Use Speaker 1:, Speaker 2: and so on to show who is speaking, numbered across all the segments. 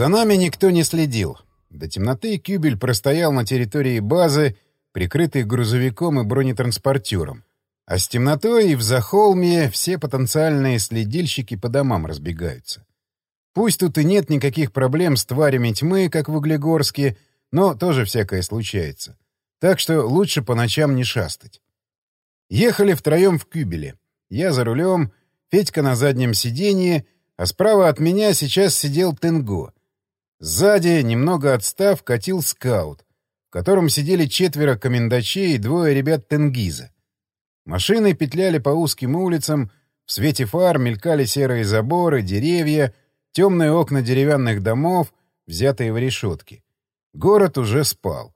Speaker 1: За нами никто не следил. До темноты Кюбель простоял на территории базы, прикрытый грузовиком и бронетранспортером. А с темнотой и в Захолме все потенциальные следильщики по домам разбегаются. Пусть тут и нет никаких проблем с тварями тьмы, как в Углегорске, но тоже всякое случается. Так что лучше по ночам не шастать. Ехали втроем в Кюбеле. Я за рулем, Федька на заднем сиденье, а справа от меня сейчас сидел Тенго. Сзади, немного отстав, катил скаут, в котором сидели четверо комендачей и двое ребят Тенгиза. Машины петляли по узким улицам, в свете фар мелькали серые заборы, деревья, темные окна деревянных домов, взятые в решетки. Город уже спал.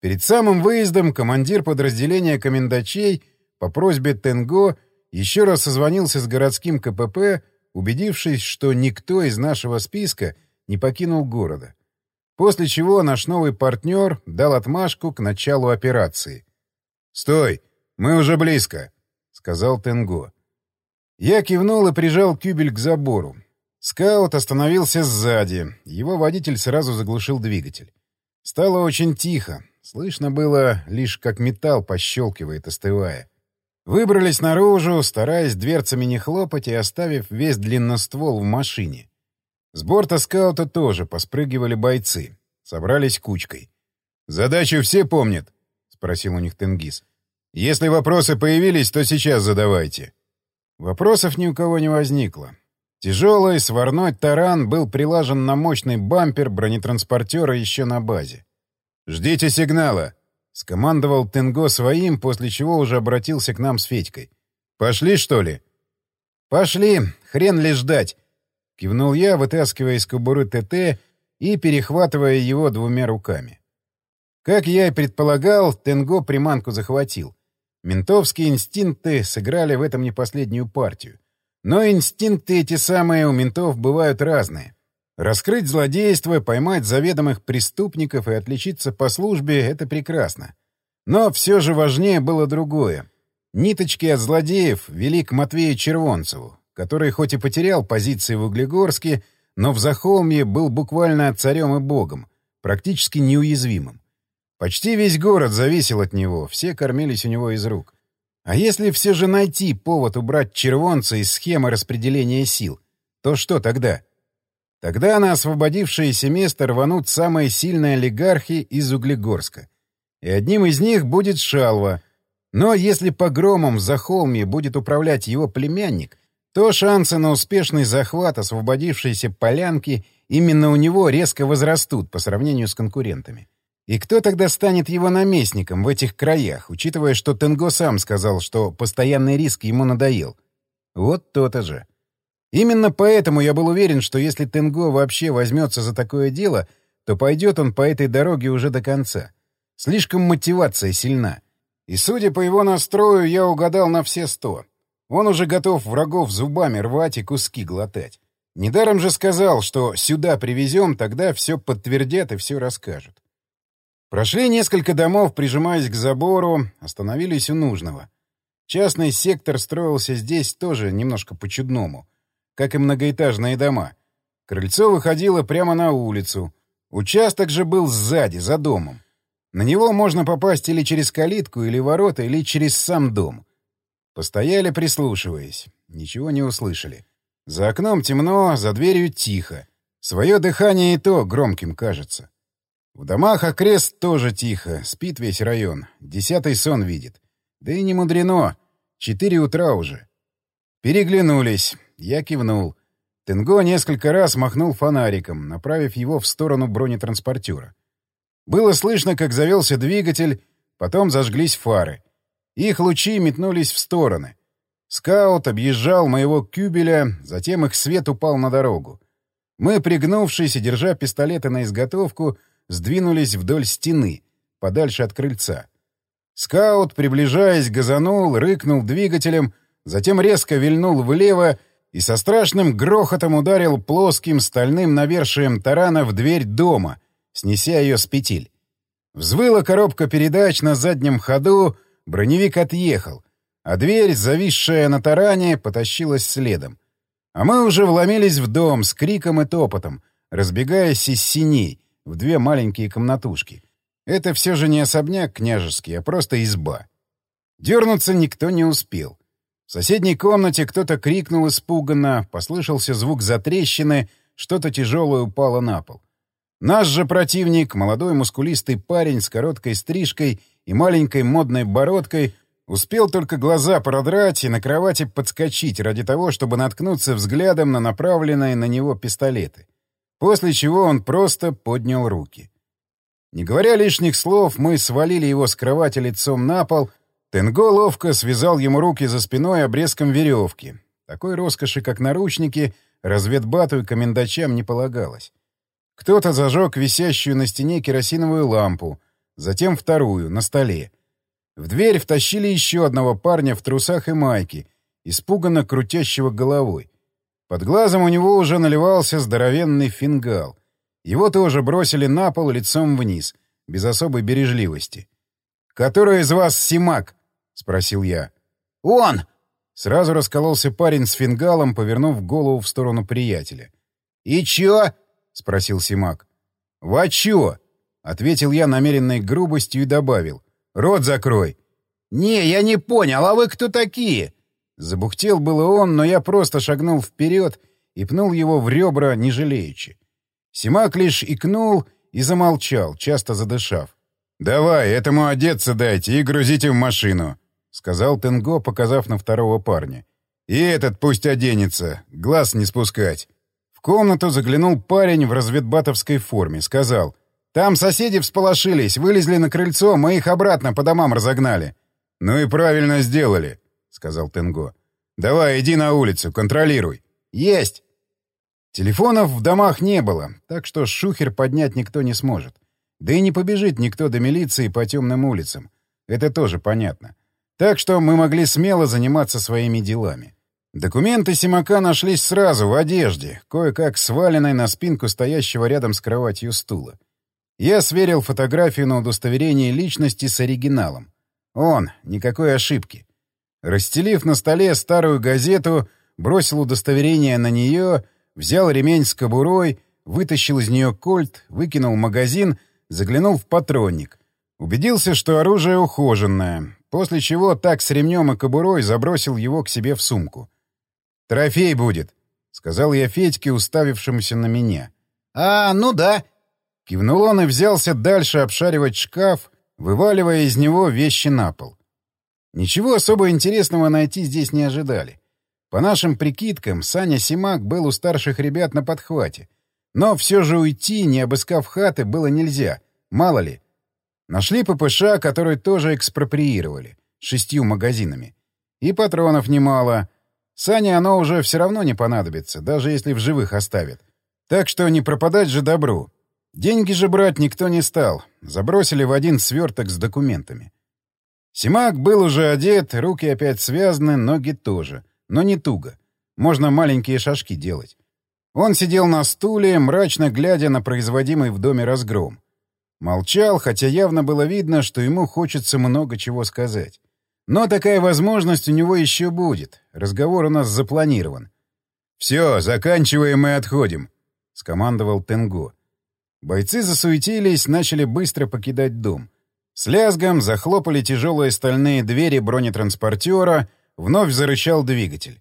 Speaker 1: Перед самым выездом командир подразделения комендачей по просьбе Тенго еще раз созвонился с городским КПП, убедившись, что никто из нашего списка не покинул города. После чего наш новый партнер дал отмашку к началу операции. «Стой! Мы уже близко!» — сказал Тенго. Я кивнул и прижал кюбель к забору. Скаут остановился сзади. Его водитель сразу заглушил двигатель. Стало очень тихо. Слышно было лишь, как металл пощелкивает, остывая. Выбрались наружу, стараясь дверцами не хлопать и оставив весь длинноствол в машине. С борта скаута тоже поспрыгивали бойцы. Собрались кучкой. «Задачу все помнят?» — спросил у них Тенгиз. «Если вопросы появились, то сейчас задавайте». Вопросов ни у кого не возникло. Тяжелый сварной таран был прилажен на мощный бампер бронетранспортера еще на базе. «Ждите сигнала!» — скомандовал Тенго своим, после чего уже обратился к нам с Федькой. «Пошли, что ли?» «Пошли! Хрен ли ждать!» — кивнул я, вытаскивая из кобуры ТТ и перехватывая его двумя руками. Как я и предполагал, Тенго приманку захватил. Ментовские инстинкты сыграли в этом не последнюю партию. Но инстинкты эти самые у ментов бывают разные. Раскрыть злодейство, поймать заведомых преступников и отличиться по службе — это прекрасно. Но все же важнее было другое. Ниточки от злодеев вели к Матвею Червонцеву, который хоть и потерял позиции в Углегорске, но в Захолмье был буквально царем и богом, практически неуязвимым. Почти весь город зависел от него, все кормились у него из рук. А если все же найти повод убрать червонца из схемы распределения сил, то что тогда? Тогда на освободившееся место рванут самые сильные олигархи из Углегорска. И одним из них будет Шалва. Но если погромом за холме будет управлять его племянник, то шансы на успешный захват освободившейся полянки именно у него резко возрастут по сравнению с конкурентами. И кто тогда станет его наместником в этих краях, учитывая, что Тенго сам сказал, что постоянный риск ему надоел? Вот то-то же. Именно поэтому я был уверен, что если Тенго вообще возьмется за такое дело, то пойдет он по этой дороге уже до конца. Слишком мотивация сильна. И, судя по его настрою, я угадал на все сто. Он уже готов врагов зубами рвать и куски глотать. Недаром же сказал, что сюда привезем, тогда все подтвердят и все расскажут. Прошли несколько домов, прижимаясь к забору, остановились у нужного. Частный сектор строился здесь тоже немножко по-чудному, как и многоэтажные дома. Крыльцо выходило прямо на улицу. Участок же был сзади, за домом. На него можно попасть или через калитку, или ворота, или через сам дом. Постояли, прислушиваясь. Ничего не услышали. За окном темно, за дверью тихо. Свое дыхание и то громким кажется. В домах окрест тоже тихо, спит весь район. Десятый сон видит. Да и не мудрено. Четыре утра уже. Переглянулись. Я кивнул. Тенго несколько раз махнул фонариком, направив его в сторону бронетранспортера. Было слышно, как завелся двигатель, потом зажглись фары. Их лучи метнулись в стороны. Скаут объезжал моего кюбеля, затем их свет упал на дорогу. Мы, пригнувшись и держа пистолеты на изготовку, — сдвинулись вдоль стены, подальше от крыльца. Скаут, приближаясь, газанул, рыкнул двигателем, затем резко вильнул влево и со страшным грохотом ударил плоским стальным навершием тарана в дверь дома, снеся ее с петель. Взвыла коробка передач на заднем ходу, броневик отъехал, а дверь, зависшая на таране, потащилась следом. А мы уже вломились в дом с криком и топотом, разбегаясь из синей в две маленькие комнатушки. Это все же не особняк княжеский, а просто изба. Дернуться никто не успел. В соседней комнате кто-то крикнул испуганно, послышался звук затрещины, что-то тяжелое упало на пол. Наш же противник, молодой мускулистый парень с короткой стрижкой и маленькой модной бородкой, успел только глаза продрать и на кровати подскочить ради того, чтобы наткнуться взглядом на направленные на него пистолеты. После чего он просто поднял руки. Не говоря лишних слов, мы свалили его с кровати лицом на пол. Тенго ловко связал ему руки за спиной обрезком веревки. Такой роскоши, как наручники, разведбату и комендачам не полагалось. Кто-то зажег висящую на стене керосиновую лампу, затем вторую, на столе. В дверь втащили еще одного парня в трусах и майке, испуганно крутящего головой. Под глазом у него уже наливался здоровенный фингал. Его тоже бросили на пол лицом вниз, без особой бережливости. «Который из вас Симак?» — спросил я.
Speaker 2: «Он!»
Speaker 1: Сразу раскололся парень с фингалом, повернув голову в сторону приятеля.
Speaker 2: «И чё?»
Speaker 1: — спросил Симак. «Вачо!» — ответил я намеренной грубостью и добавил. «Рот закрой!»
Speaker 2: «Не, я не понял, а вы кто такие?»
Speaker 1: Забухтел было он, но я просто шагнул вперед и пнул его в ребра, не жалеючи. Симак лишь икнул и замолчал, часто задышав. «Давай, этому одеться дайте и грузите в машину», — сказал Тенго, показав на второго парня. «И этот пусть оденется, глаз не спускать» комнату заглянул парень в разведбатовской форме. Сказал, «Там соседи всполошились, вылезли на крыльцо, мы их обратно по домам разогнали». «Ну и правильно сделали», — сказал Тенго. «Давай, иди на улицу, контролируй».
Speaker 2: «Есть!»
Speaker 1: Телефонов в домах не было, так что шухер поднять никто не сможет. Да и не побежит никто до милиции по темным улицам. Это тоже понятно. Так что мы могли смело заниматься своими делами. Документы Симака нашлись сразу, в одежде, кое-как сваленной на спинку стоящего рядом с кроватью стула. Я сверил фотографию на удостоверение личности с оригиналом. Он, никакой ошибки. Расстелив на столе старую газету, бросил удостоверение на нее, взял ремень с кобурой, вытащил из нее кольт, выкинул магазин, заглянул в патронник. Убедился, что оружие ухоженное, после чего так с ремнем и кобурой забросил его к себе в сумку. «Трофей будет», — сказал я Федьке, уставившемуся на меня.
Speaker 2: «А, ну да».
Speaker 1: Кивнул он и взялся дальше обшаривать шкаф, вываливая из него вещи на пол. Ничего особо интересного найти здесь не ожидали. По нашим прикидкам, Саня Симак был у старших ребят на подхвате. Но все же уйти, не обыскав хаты, было нельзя. Мало ли. Нашли ППШ, который тоже экспроприировали. Шестью магазинами. И патронов немало. Сане оно уже все равно не понадобится, даже если в живых оставят. Так что не пропадать же добру. Деньги же брать никто не стал. Забросили в один сверток с документами. Симак был уже одет, руки опять связаны, ноги тоже. Но не туго. Можно маленькие шажки делать. Он сидел на стуле, мрачно глядя на производимый в доме разгром. Молчал, хотя явно было видно, что ему хочется много чего сказать. Но такая возможность у него еще будет. Разговор у нас запланирован. «Все, заканчиваем и отходим», — скомандовал Тенго. Бойцы засуетились, начали быстро покидать дом. С лязгом захлопали тяжелые стальные двери бронетранспортера, вновь зарычал двигатель.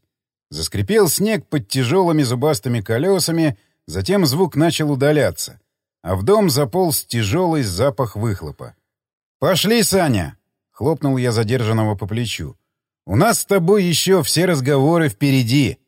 Speaker 1: Заскрипел снег под тяжелыми зубастыми колесами, затем звук начал удаляться, а в дом заполз тяжелый запах выхлопа. «Пошли, Саня!» Хлопнул я задержанного по плечу. «У нас с тобой еще все разговоры впереди!»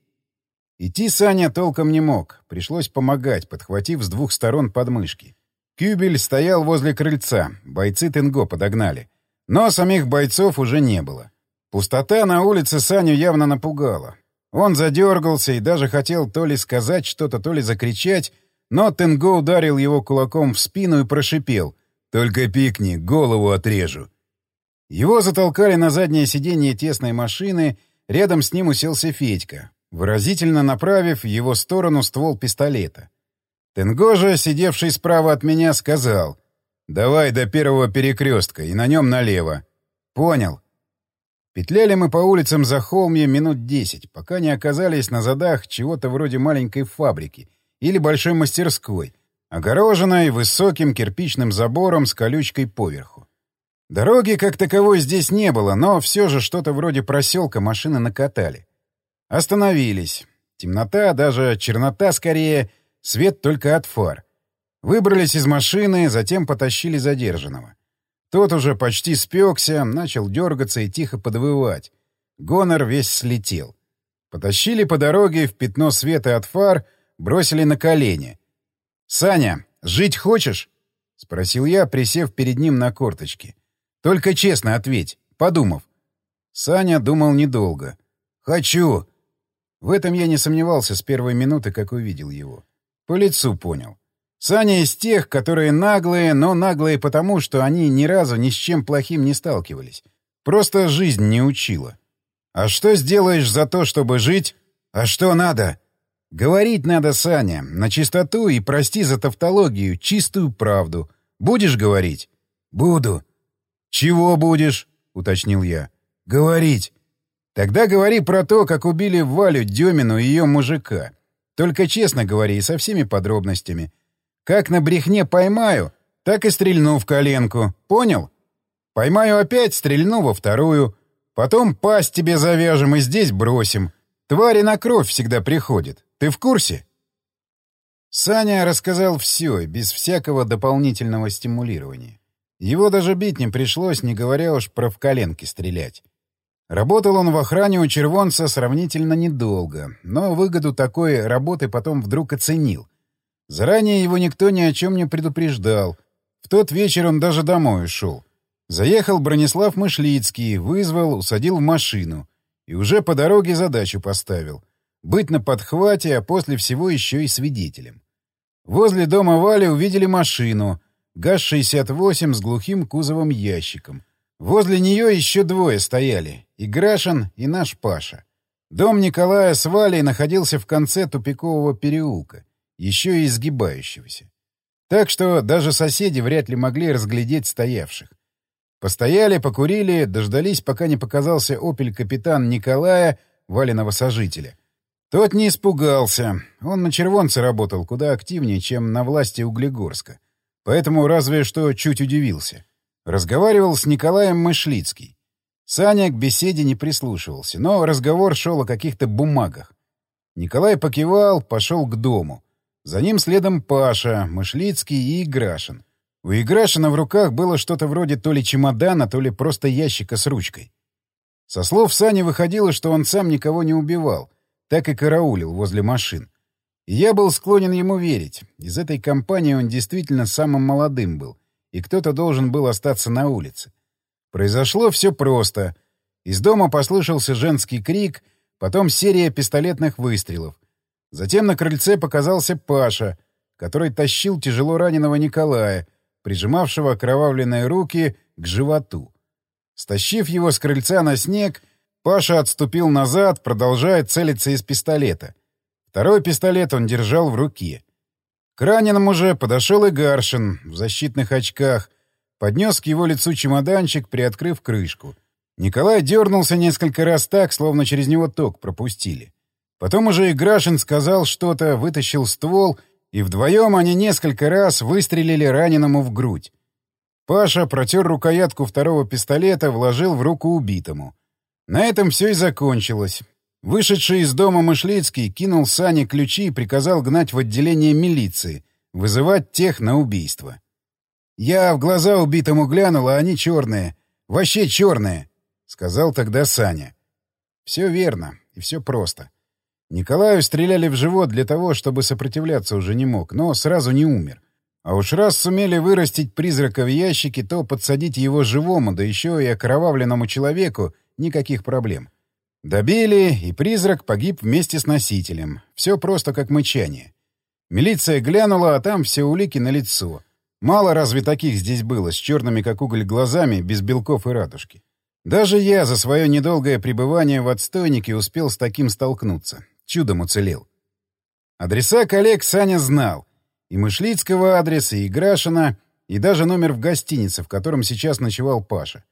Speaker 1: Идти Саня толком не мог. Пришлось помогать, подхватив с двух сторон подмышки. Кюбель стоял возле крыльца. Бойцы Тенго подогнали. Но самих бойцов уже не было. Пустота на улице Саню явно напугала. Он задергался и даже хотел то ли сказать что-то, то ли закричать, но Тенго ударил его кулаком в спину и прошипел. «Только пикни, голову отрежу». Его затолкали на заднее сиденье тесной машины, рядом с ним уселся Федька, выразительно направив в его сторону ствол пистолета. Тенго же, сидевший справа от меня, сказал «Давай до первого перекрестка и на нем налево». «Понял». Петляли мы по улицам за Захолмья минут десять, пока не оказались на задах чего-то вроде маленькой фабрики или большой мастерской, огороженной высоким кирпичным забором с колючкой поверху. Дороги как таковой здесь не было, но все же что-то вроде проселка машины накатали. Остановились. Темнота, даже чернота скорее, свет только от фар. Выбрались из машины, затем потащили задержанного. Тот уже почти спекся, начал дергаться и тихо подвывать. Гонор весь слетел. Потащили по дороге в пятно света от фар, бросили на колени. «Саня, жить хочешь?» — спросил я, присев перед ним на корточки. «Только честно ответь, подумав». Саня думал недолго. «Хочу!» В этом я не сомневался с первой минуты, как увидел его. По лицу понял. Саня из тех, которые наглые, но наглые потому, что они ни разу ни с чем плохим не сталкивались. Просто жизнь не учила. А что сделаешь за то, чтобы жить? А что надо? Говорить надо, Саня, на чистоту и, прости за тавтологию, чистую правду. Будешь говорить? Буду. Чего будешь? — уточнил я. Говорить. Тогда говори про то, как убили Валю Демину и ее мужика. Только честно говори и со всеми подробностями. — как на брехне поймаю, так и стрельну в коленку. Понял? Поймаю опять, стрельну во вторую. Потом пасть тебе завяжем и здесь бросим. Твари на кровь всегда приходят. Ты в курсе? Саня рассказал все, без всякого дополнительного стимулирования. Его даже бить не пришлось, не говоря уж про в коленки стрелять. Работал он в охране у червонца сравнительно недолго, но выгоду такой работы потом вдруг оценил. Заранее его никто ни о чем не предупреждал. В тот вечер он даже домой ушел. Заехал Бронислав Мышлицкий, вызвал, усадил в машину. И уже по дороге задачу поставил. Быть на подхвате, а после всего еще и свидетелем. Возле дома Вали увидели машину. ГАЗ-68 с глухим кузовом-ящиком. Возле нее еще двое стояли. И Грашин, и наш Паша. Дом Николая с Валей находился в конце тупикового переулка еще и изгибающегося. Так что даже соседи вряд ли могли разглядеть стоявших. Постояли, покурили, дождались, пока не показался опель-капитан Николая, валенного сожителя. Тот не испугался. Он на червонце работал куда активнее, чем на власти Углегорска. Поэтому разве что чуть удивился. Разговаривал с Николаем Мышлицкий. Саня к беседе не прислушивался, но разговор шел о каких-то бумагах. Николай покивал, пошел к дому. За ним следом Паша, Мышлицкий и Играшин. У Играшина в руках было что-то вроде то ли чемодана, то ли просто ящика с ручкой. Со слов Сани выходило, что он сам никого не убивал, так и караулил возле машин. И я был склонен ему верить. Из этой компании он действительно самым молодым был, и кто-то должен был остаться на улице. Произошло все просто. Из дома послышался женский крик, потом серия пистолетных выстрелов. Затем на крыльце показался Паша, который тащил тяжело раненого Николая, прижимавшего окровавленные руки к животу. Стащив его с крыльца на снег, Паша отступил назад, продолжая целиться из пистолета. Второй пистолет он держал в руке. К раненому же подошел и Гаршин в защитных очках, поднес к его лицу чемоданчик, приоткрыв крышку. Николай дернулся несколько раз так, словно через него ток пропустили. Потом уже и Грашин сказал что-то, вытащил ствол, и вдвоем они несколько раз выстрелили раненому в грудь. Паша протер рукоятку второго пистолета, вложил в руку убитому. На этом все и закончилось. Вышедший из дома Мышлицкий кинул Сане ключи и приказал гнать в отделение милиции, вызывать тех на убийство. «Я в глаза убитому глянул, а они черные. Вообще черные», — сказал тогда Саня. «Все верно и все просто. Николаю стреляли в живот для того, чтобы сопротивляться уже не мог, но сразу не умер. А уж раз сумели вырастить призрака в ящике, то подсадить его живому, да еще и окровавленному человеку — никаких проблем. Добили, и призрак погиб вместе с носителем. Все просто как мычание. Милиция глянула, а там все улики на лицо. Мало разве таких здесь было, с черными как уголь глазами, без белков и радужки. Даже я за свое недолгое пребывание в отстойнике успел с таким столкнуться. Чудом уцелел. Адреса коллег Саня знал. И Мышлицкого адреса, и Грашина, и даже номер в гостинице, в котором сейчас ночевал Паша.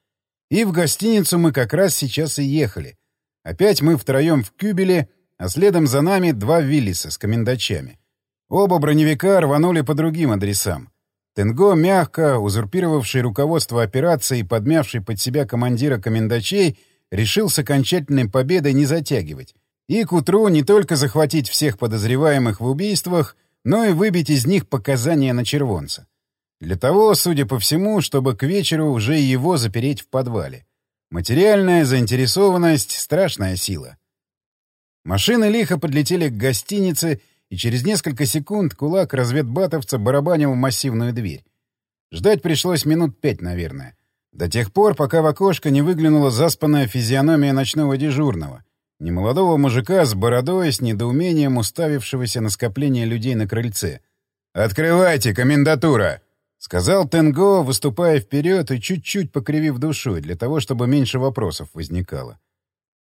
Speaker 1: И в гостиницу мы как раз сейчас и ехали. Опять мы втроем в Кюбеле, а следом за нами два Виллиса с комендачами. Оба броневика рванули по другим адресам. Тенго, мягко узурпировавший руководство операции и подмявший под себя командира комендачей, решил с окончательной победой не затягивать. И к утру не только захватить всех подозреваемых в убийствах, но и выбить из них показания на червонца. Для того, судя по всему, чтобы к вечеру уже его запереть в подвале. Материальная заинтересованность — страшная сила. Машины лихо подлетели к гостинице, и через несколько секунд кулак разведбатовца барабанил в массивную дверь. Ждать пришлось минут пять, наверное. До тех пор, пока в окошко не выглянула заспанная физиономия ночного дежурного. Немолодого мужика с бородой, с недоумением уставившегося на скопление людей на крыльце. «Открывайте, комендатура!» — сказал Тенго, выступая вперед и чуть-чуть покривив душой, для того, чтобы меньше вопросов возникало.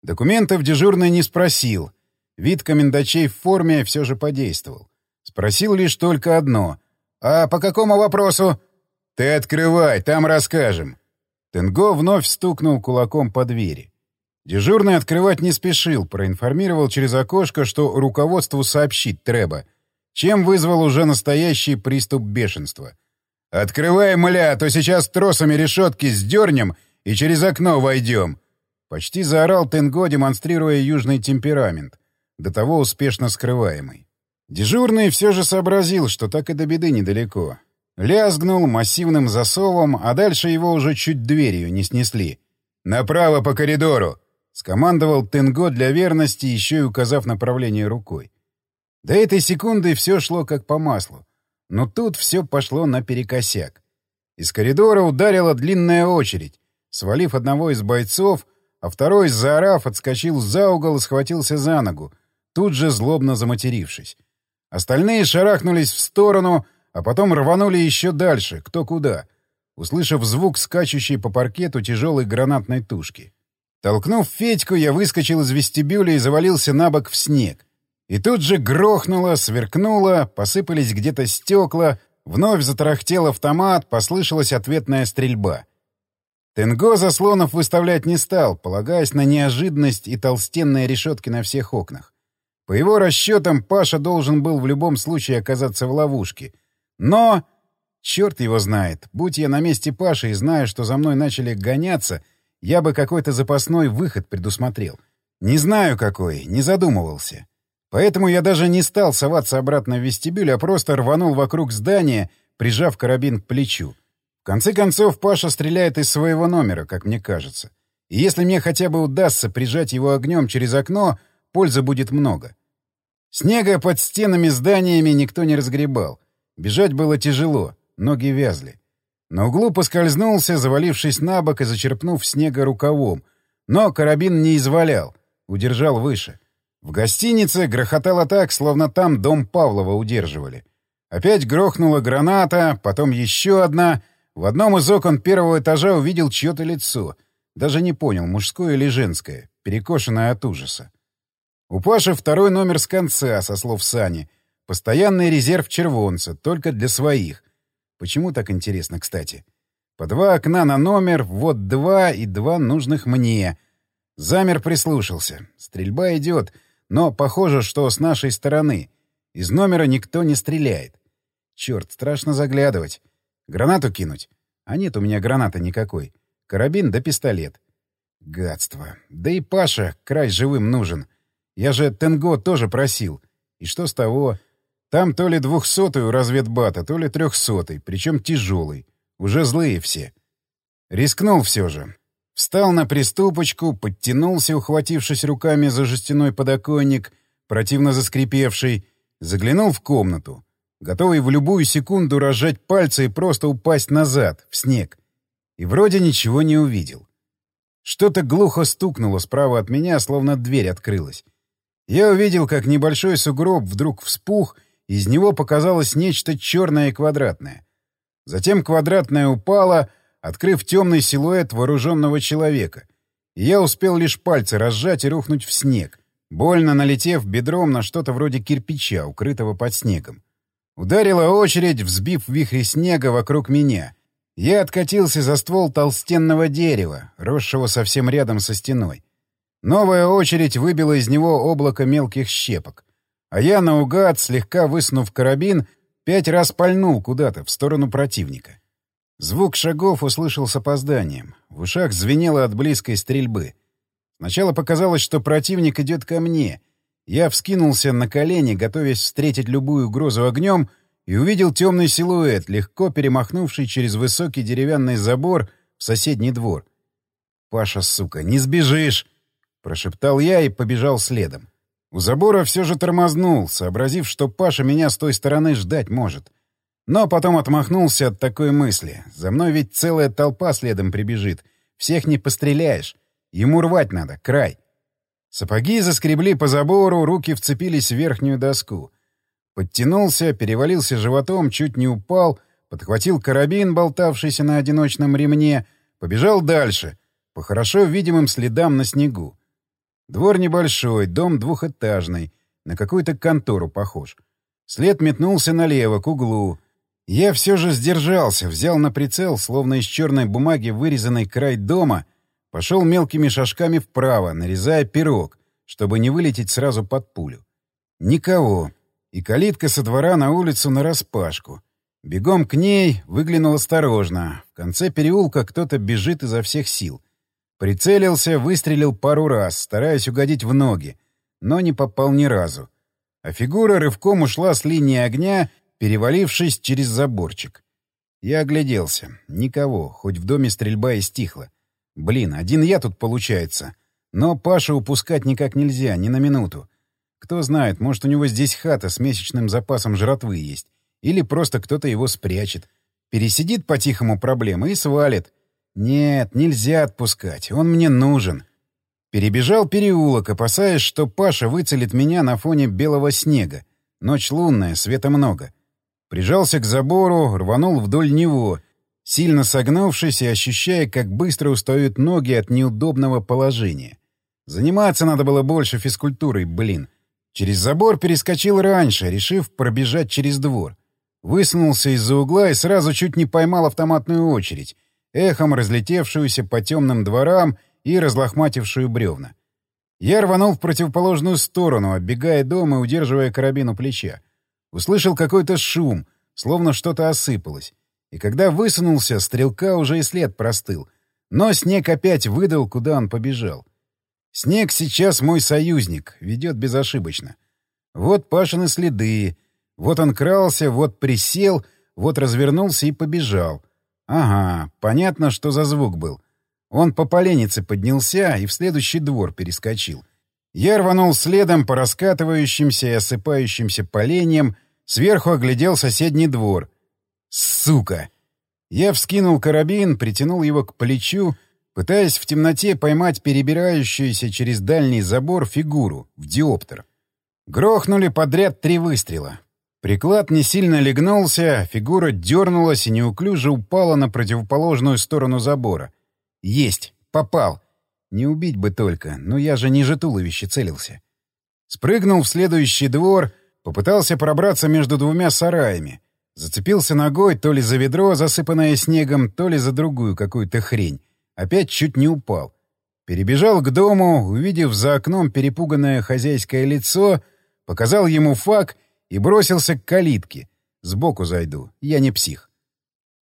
Speaker 1: Документов дежурный не спросил. Вид комендачей в форме все же подействовал. Спросил лишь только одно. «А по какому вопросу?» «Ты открывай, там расскажем». Тенго вновь стукнул кулаком по двери. Дежурный открывать не спешил, проинформировал через окошко, что руководству сообщить треба, чем вызвал уже настоящий приступ бешенства. «Открывай, мля, а то сейчас тросами решетки сдернем и через окно войдем!» Почти заорал Тенго, демонстрируя южный темперамент, до того успешно скрываемый. Дежурный все же сообразил, что так и до беды недалеко. Лязгнул массивным засовом, а дальше его уже чуть дверью не снесли. «Направо по коридору!» — скомандовал Тенго для верности, еще и указав направление рукой. До этой секунды все шло как по маслу. Но тут все пошло наперекосяк. Из коридора ударила длинная очередь, свалив одного из бойцов, а второй, заорав, отскочил за угол и схватился за ногу, тут же злобно заматерившись. Остальные шарахнулись в сторону, а потом рванули еще дальше, кто куда, услышав звук скачущей по паркету тяжелой гранатной тушки. Толкнув Федьку, я выскочил из вестибюля и завалился на бок в снег. И тут же грохнуло, сверкнуло, посыпались где-то стекла, вновь затарахтел автомат, послышалась ответная стрельба. Тенго заслонов выставлять не стал, полагаясь на неожиданность и толстенные решетки на всех окнах. По его расчетам, Паша должен был в любом случае оказаться в ловушке. Но... Черт его знает. Будь я на месте Паши и зная, что за мной начали гоняться, я бы какой-то запасной выход предусмотрел. Не знаю какой, не задумывался. Поэтому я даже не стал соваться обратно в вестибюль, а просто рванул вокруг здания, прижав карабин к плечу конце концов, Паша стреляет из своего номера, как мне кажется. И если мне хотя бы удастся прижать его огнем через окно, пользы будет много. Снега под стенами зданиями никто не разгребал. Бежать было тяжело, ноги вязли. На углу поскользнулся, завалившись на бок и зачерпнув снега рукавом. Но карабин не извалял, удержал выше. В гостинице грохотало так, словно там дом Павлова удерживали. Опять грохнула граната, потом еще одна — в одном из окон первого этажа увидел чье-то лицо. Даже не понял, мужское или женское, перекошенное от ужаса. У Паши второй номер с конца, со слов Сани. Постоянный резерв червонца, только для своих. Почему так интересно, кстати? По два окна на номер, вот два и два нужных мне. Замер прислушался. Стрельба идет, но похоже, что с нашей стороны. Из номера никто не стреляет. Черт, страшно заглядывать. Гранату кинуть? А нет у меня граната никакой. Карабин да пистолет. Гадство. Да и Паша край живым нужен. Я же Тенго тоже просил. И что с того? Там то ли двухсотый у разведбата, то ли трехсотый, причем тяжелый. Уже злые все. Рискнул все же. Встал на приступочку, подтянулся, ухватившись руками за жестяной подоконник, противно заскрипевший, заглянул в комнату готовый в любую секунду разжать пальцы и просто упасть назад, в снег. И вроде ничего не увидел. Что-то глухо стукнуло справа от меня, словно дверь открылась. Я увидел, как небольшой сугроб вдруг вспух, из него показалось нечто черное и квадратное. Затем квадратное упало, открыв темный силуэт вооруженного человека. И я успел лишь пальцы разжать и рухнуть в снег, больно налетев бедром на что-то вроде кирпича, укрытого под снегом. Ударила очередь, взбив вихри снега вокруг меня. Я откатился за ствол толстенного дерева, росшего совсем рядом со стеной. Новая очередь выбила из него облако мелких щепок. А я наугад, слегка высунув карабин, пять раз пальнул куда-то в сторону противника. Звук шагов услышал с опозданием. В ушах звенело от близкой стрельбы. Сначала показалось, что противник идет ко мне. Я вскинулся на колени, готовясь встретить любую угрозу огнем, и увидел темный силуэт, легко перемахнувший через высокий деревянный забор в соседний двор. «Паша, сука, не сбежишь!» — прошептал я и побежал следом. У забора все же тормознул, сообразив, что Паша меня с той стороны ждать может. Но потом отмахнулся от такой мысли. За мной ведь целая толпа следом прибежит. Всех не постреляешь. Ему рвать надо, край. Сапоги заскребли по забору, руки вцепились в верхнюю доску. Подтянулся, перевалился животом, чуть не упал, подхватил карабин, болтавшийся на одиночном ремне, побежал дальше, по хорошо видимым следам на снегу. Двор небольшой, дом двухэтажный, на какую-то контору похож. След метнулся налево, к углу. Я все же сдержался, взял на прицел, словно из черной бумаги вырезанный край дома, пошел мелкими шажками вправо, нарезая пирог, чтобы не вылететь сразу под пулю. Никого, и калитка со двора на улицу нараспашку. Бегом к ней выглянул осторожно. В конце переулка кто-то бежит изо всех сил. Прицелился, выстрелил пару раз, стараясь угодить в ноги, но не попал ни разу. А фигура рывком ушла с линии огня, перевалившись через заборчик. Я огляделся. Никого, хоть в доме стрельба и стихла. Блин, один я тут получается. Но Паша упускать никак нельзя, ни на минуту. Кто знает, может, у него здесь хата с месячным запасом жратвы есть. Или просто кто-то его спрячет. Пересидит по-тихому проблемы и свалит. Нет, нельзя отпускать. Он мне нужен. Перебежал переулок, опасаясь, что Паша выцелит меня на фоне белого снега. Ночь лунная, света много. Прижался к забору, рванул вдоль него, сильно согнувшись и ощущая, как быстро устают ноги от неудобного положения. Заниматься надо было больше физкультурой, блин. Через забор перескочил раньше, решив пробежать через двор. Высунулся из-за угла и сразу чуть не поймал автоматную очередь, эхом разлетевшуюся по темным дворам и разлохматившую бревна. Я рванул в противоположную сторону, оббегая дом и удерживая карабин у плеча. Услышал какой-то шум, словно что-то осыпалось. И когда высунулся, стрелка уже и след простыл. Но снег опять выдал, куда он побежал. Снег сейчас мой союзник, ведет безошибочно. Вот Пашины следы. Вот он крался, вот присел, вот развернулся и побежал. Ага, понятно, что за звук был. Он по поленнице поднялся и в следующий двор перескочил. Я рванул следом по раскатывающимся и осыпающимся поленьям, сверху оглядел соседний двор. Сука! Я вскинул карабин, притянул его к плечу пытаясь в темноте поймать перебирающуюся через дальний забор фигуру в диоптер. Грохнули подряд три выстрела. Приклад не сильно легнулся, фигура дернулась и неуклюже упала на противоположную сторону забора. Есть! Попал! Не убить бы только, но я же ниже туловища целился. Спрыгнул в следующий двор, попытался пробраться между двумя сараями. Зацепился ногой то ли за ведро, засыпанное снегом, то ли за другую какую-то хрень. Опять чуть не упал. Перебежал к дому, увидев за окном перепуганное хозяйское лицо, показал ему фак и бросился к калитке. Сбоку зайду, я не псих.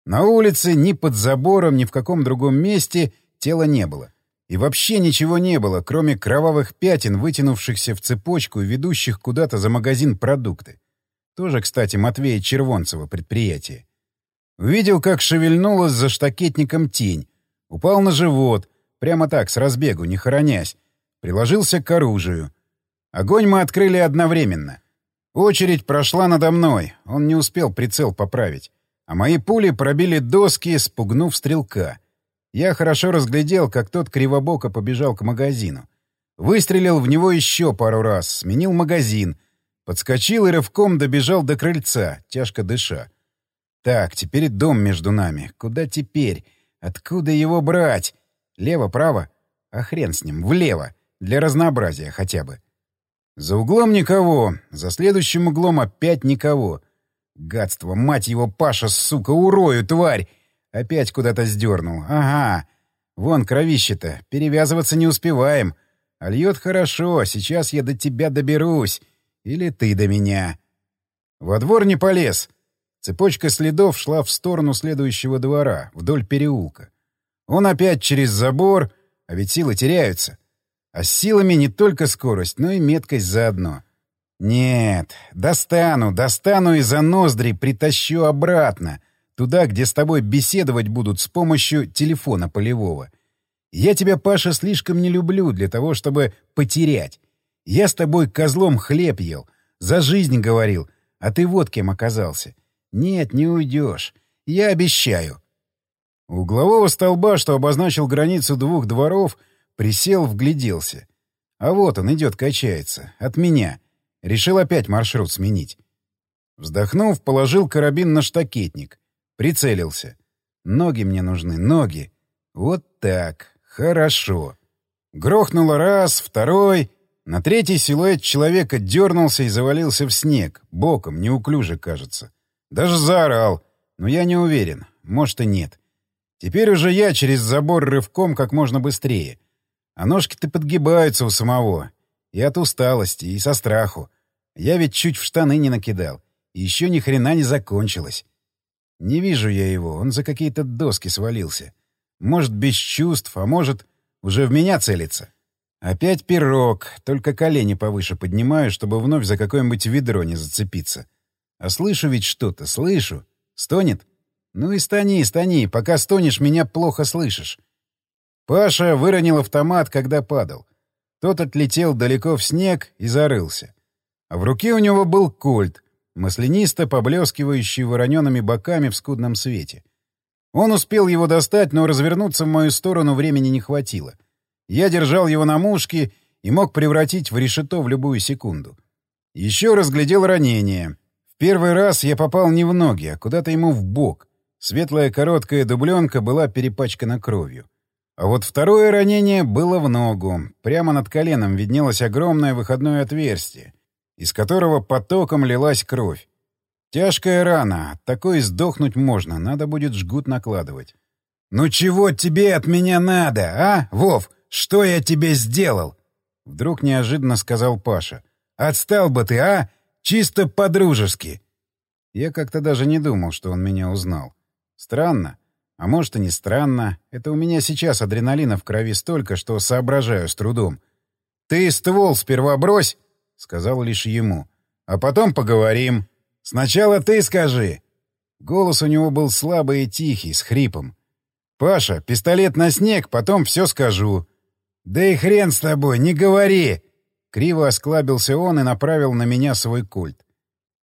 Speaker 1: На улице, ни под забором, ни в каком другом месте тела не было. И вообще ничего не было, кроме кровавых пятен, вытянувшихся в цепочку и ведущих куда-то за магазин продукты. Тоже, кстати, Матвея Червонцева предприятие. Увидел, как шевельнулась за штакетником тень, Упал на живот, прямо так, с разбегу, не хоронясь. Приложился к оружию. Огонь мы открыли одновременно. Очередь прошла надо мной, он не успел прицел поправить. А мои пули пробили доски, спугнув стрелка. Я хорошо разглядел, как тот кривобоко побежал к магазину. Выстрелил в него еще пару раз, сменил магазин. Подскочил и рывком добежал до крыльца, тяжко дыша. Так, теперь дом между нами. Куда теперь? Откуда его брать? Лево-право? А хрен с ним, влево. Для разнообразия хотя бы. За углом никого, за следующим углом опять никого. Гадство, мать его, Паша, сука, урою, тварь! Опять куда-то сдернул. Ага. Вон кровище-то. Перевязываться не успеваем. А льет хорошо, сейчас я до тебя доберусь. Или ты до меня. Во двор не полез. Цепочка следов шла в сторону следующего двора, вдоль переулка. Он опять через забор, а ведь силы теряются. А с силами не только скорость, но и меткость заодно. Нет, достану, достану и за ноздри притащу обратно, туда, где с тобой беседовать будут с помощью телефона полевого. Я тебя, Паша, слишком не люблю для того, чтобы потерять. Я с тобой козлом хлеб ел, за жизнь говорил, а ты вот кем оказался. Нет, не уйдешь. Я обещаю. Углового столба, что обозначил границу двух дворов, присел, вгляделся. А вот он идет, качается. От меня. Решил опять маршрут сменить. Вздохнув, положил карабин на штакетник. Прицелился. Ноги мне нужны, ноги. Вот так. Хорошо. Грохнуло раз, второй. На третий силуэт человека дернулся и завалился в снег. Боком, неуклюже, кажется. Даже заорал. Но я не уверен. Может и нет. Теперь уже я через забор рывком как можно быстрее. А ножки-то подгибаются у самого. И от усталости, и со страху. Я ведь чуть в штаны не накидал. И еще ни хрена не закончилось. Не вижу я его, он за какие-то доски свалился. Может, без чувств, а может, уже в меня целится. Опять пирог, только колени повыше поднимаю, чтобы вновь за какое-нибудь ведро не зацепиться. А слышу ведь что-то, слышу. Стонет? Ну и стани, стани, пока стонешь, меня плохо слышишь. Паша выронил автомат, когда падал. Тот отлетел далеко в снег и зарылся. А в руке у него был кольт, маслянисто поблескивающий вороненными боками в скудном свете. Он успел его достать, но развернуться в мою сторону времени не хватило. Я держал его на мушке и мог превратить в решето в любую секунду. Еще разглядел ранение. В первый раз я попал не в ноги, а куда-то ему в бок. Светлая короткая дубленка была перепачкана кровью. А вот второе ранение было в ногу. Прямо над коленом виднелось огромное выходное отверстие, из которого потоком лилась кровь. Тяжкая рана, от такой сдохнуть можно, надо будет жгут накладывать. «Ну чего тебе от меня надо, а, Вов? Что я тебе сделал?» Вдруг неожиданно сказал Паша. «Отстал бы ты, а? Чисто по-дружески!» Я как-то даже не думал, что он меня узнал. Странно. А может и не странно. Это у меня сейчас адреналина в крови столько, что соображаю с трудом. «Ты ствол сперва брось!» — сказал лишь ему. «А потом поговорим. Сначала ты скажи!» Голос у него был слабый и тихий, с хрипом. «Паша, пистолет на снег, потом все скажу». «Да и хрен с тобой, не говори!» Криво осклабился он и направил на меня свой культ.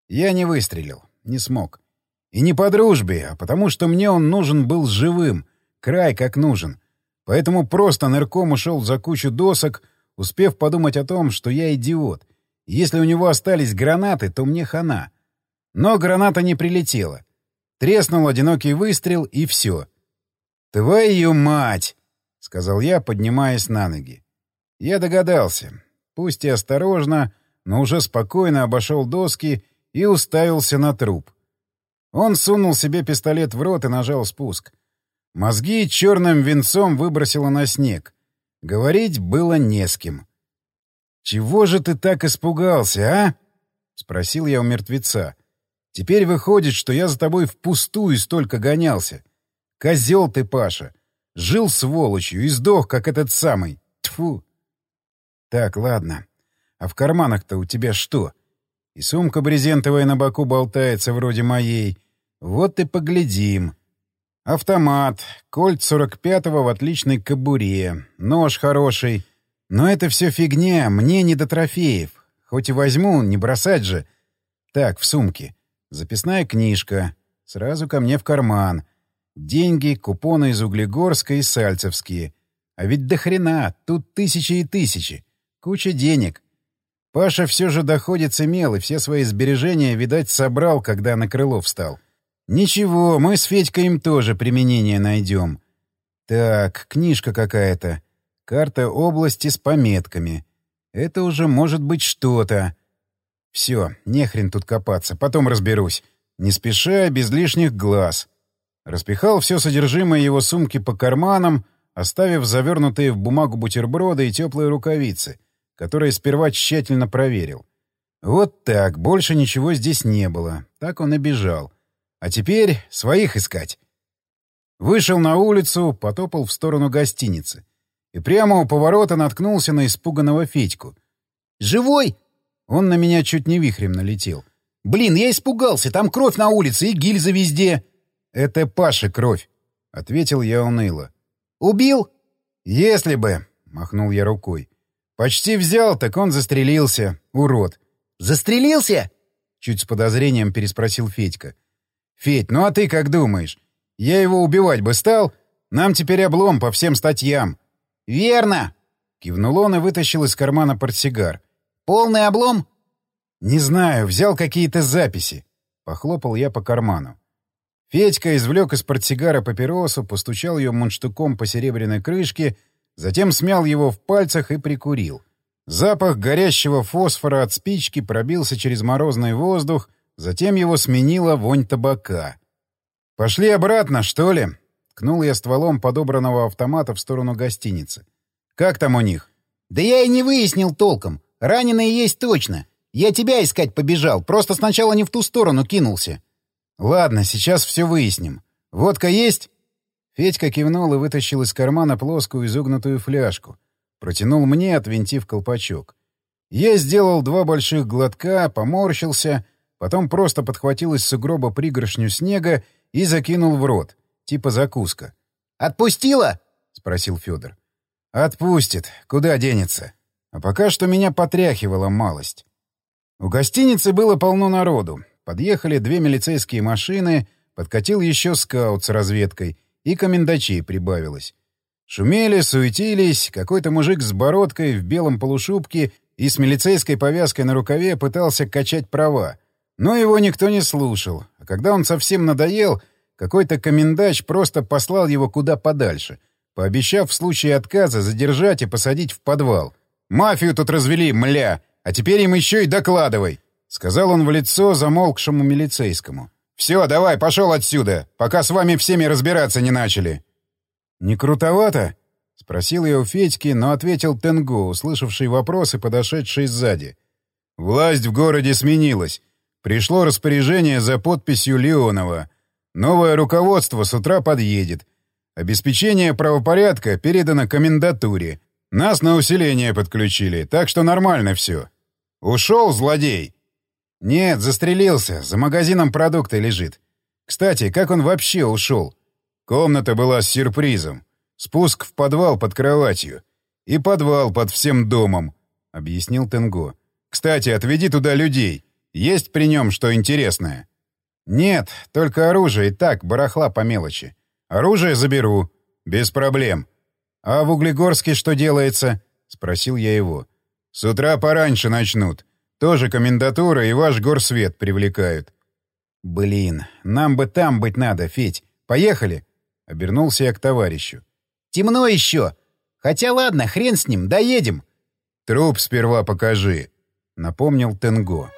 Speaker 1: Я не выстрелил, не смог. И не по дружбе, а потому что мне он нужен был живым, край как нужен. Поэтому просто нырком ушел за кучу досок, успев подумать о том, что я идиот. Если у него остались гранаты, то мне хана. Но граната не прилетела. Треснул одинокий выстрел, и все. «Твою мать!» — сказал я, поднимаясь на ноги. Я догадался. Пусть и осторожно, но уже спокойно обошел доски и уставился на труп. Он сунул себе пистолет в рот и нажал спуск. Мозги черным венцом выбросило на снег. Говорить было не с кем. «Чего же ты так испугался, а?» — спросил я у мертвеца. «Теперь выходит, что я за тобой впустую столько гонялся. Козел ты, Паша. Жил сволочью и сдох, как этот самый. Тфу. Так, ладно. А в карманах-то у тебя что? И сумка брезентовая на боку болтается, вроде моей. Вот и поглядим. Автомат, кольт 45-го в отличной кобуре, нож хороший. Но это все фигня, мне не до трофеев. Хоть и возьму, не бросать же. Так, в сумке. Записная книжка. Сразу ко мне в карман. Деньги, купоны из Углегорска и Сальцевские. А ведь до хрена, тут тысячи и тысячи. Куча денег. Паша все же доходец имел, и все свои сбережения, видать, собрал, когда на крыло встал. Ничего, мы с Федькой им тоже применение найдем. Так, книжка какая-то. Карта области с пометками. Это уже может быть что-то. Все, нехрен тут копаться, потом разберусь. Не спеша, без лишних глаз. Распихал все содержимое его сумки по карманам, оставив завернутые в бумагу бутерброды и теплые рукавицы — которые сперва тщательно проверил. Вот так, больше ничего здесь не было. Так он и бежал. А теперь своих искать. Вышел на улицу, потопал в сторону гостиницы. И прямо у поворота наткнулся на испуганного Федьку.
Speaker 2: «Живой?»
Speaker 1: Он на меня чуть не вихрем налетел.
Speaker 2: «Блин, я испугался, там кровь на улице и гильза везде».
Speaker 1: «Это Паша кровь», — ответил я уныло.
Speaker 2: «Убил?»
Speaker 1: «Если бы», — махнул я рукой. «Почти взял, так он застрелился, урод».
Speaker 2: «Застрелился?»
Speaker 1: — чуть с подозрением переспросил Федька. «Федь, ну а ты как думаешь? Я его убивать бы стал? Нам теперь облом по всем статьям».
Speaker 2: «Верно!»
Speaker 1: — кивнул он и вытащил из кармана портсигар.
Speaker 2: «Полный облом?»
Speaker 1: «Не знаю, взял какие-то записи». Похлопал я по карману. Федька извлек из портсигара папиросу, постучал ее мундштуком по серебряной крышке, затем смял его в пальцах и прикурил. Запах горящего фосфора от спички пробился через морозный воздух, затем его сменила вонь табака. «Пошли обратно, что ли?» — ткнул я стволом подобранного автомата в сторону гостиницы. «Как там у них?»
Speaker 2: «Да я и не выяснил толком. Раненые есть точно. Я тебя искать побежал, просто сначала не в ту сторону кинулся».
Speaker 1: «Ладно, сейчас все выясним. Водка есть?» Федька кивнул и вытащил из кармана плоскую изогнутую фляжку. Протянул мне, отвинтив колпачок. Я сделал два больших глотка, поморщился, потом просто подхватил из сугроба пригоршню снега и закинул в рот, типа закуска.
Speaker 2: «Отпустила?»
Speaker 1: — спросил Федор. «Отпустит. Куда денется?» А пока что меня потряхивала малость. У гостиницы было полно народу. Подъехали две милицейские машины, подкатил еще скаут с разведкой, и комендачей прибавилось. Шумели, суетились, какой-то мужик с бородкой в белом полушубке и с милицейской повязкой на рукаве пытался качать права. Но его никто не слушал, а когда он совсем надоел, какой-то комендач просто послал его куда подальше, пообещав в случае отказа задержать и посадить в подвал. «Мафию тут развели, мля! А теперь им еще и докладывай!» — сказал он в лицо замолкшему милицейскому. «Все, давай, пошел отсюда, пока с вами всеми разбираться не начали». «Не крутовато?» — спросил я у Федьки, но ответил Тенго, услышавший вопрос и подошедший сзади. «Власть в городе сменилась. Пришло распоряжение за подписью Леонова. Новое руководство с утра подъедет. Обеспечение правопорядка передано комендатуре. Нас на усиление подключили, так что нормально все. Ушел, злодей?» «Нет, застрелился. За магазином продукты лежит. Кстати, как он вообще ушел? Комната была с сюрпризом. Спуск в подвал под кроватью. И подвал под всем домом», — объяснил Тенго. «Кстати, отведи туда людей. Есть при нем что интересное?» «Нет, только оружие и так, барахла по мелочи. Оружие заберу. Без проблем. А в Углегорске что делается?» — спросил я его. «С утра пораньше начнут. Тоже комендатура и ваш горсвет привлекают. Блин, нам бы там быть надо, Федь. Поехали. Обернулся я к товарищу.
Speaker 2: Темно еще. Хотя ладно, хрен с ним, доедем.
Speaker 1: Труп сперва покажи, напомнил Тенго.